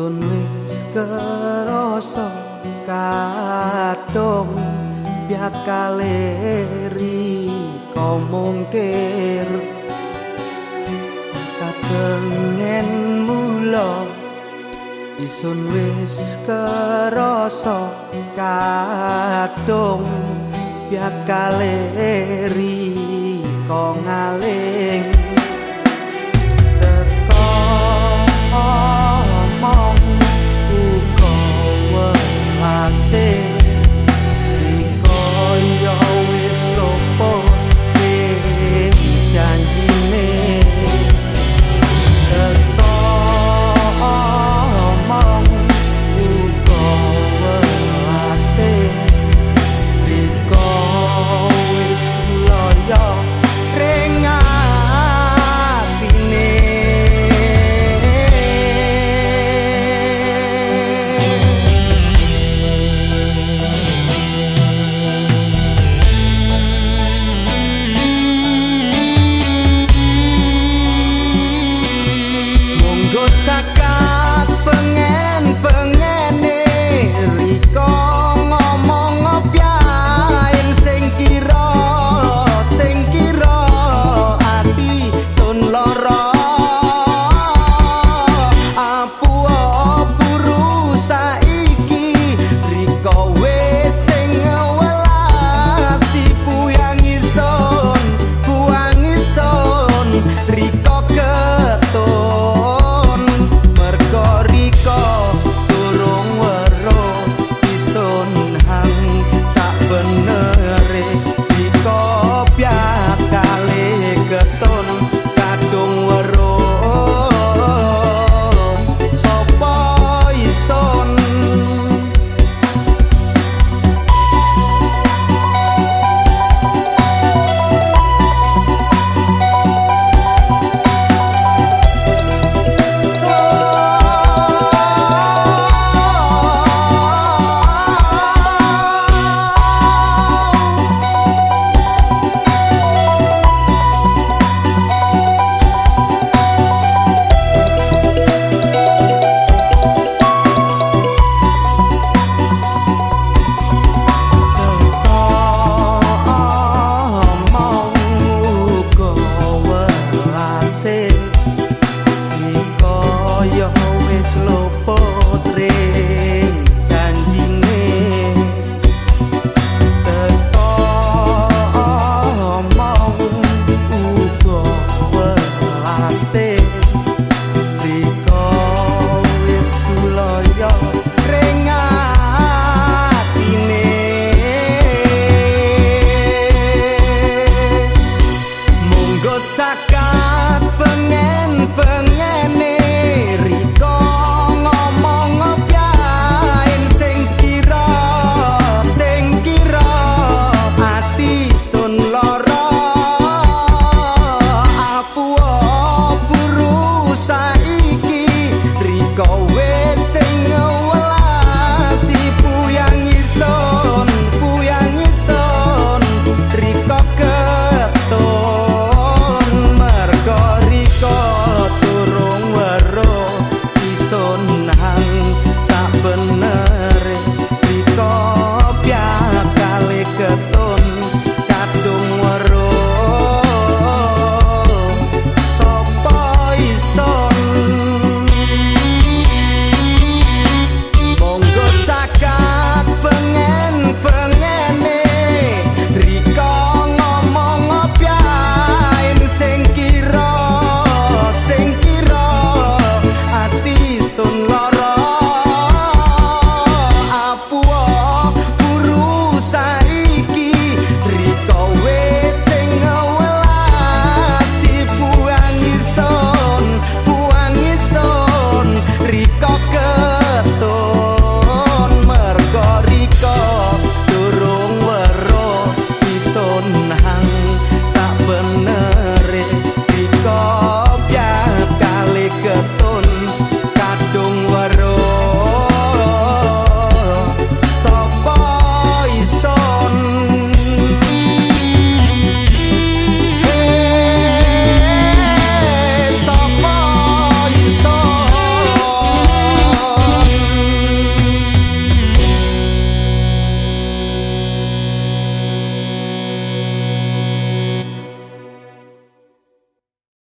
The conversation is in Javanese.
sun wis kerasa kadung biak kaleri komongkir katengen mula isun wis kerasa kadung biak kaleri kongalir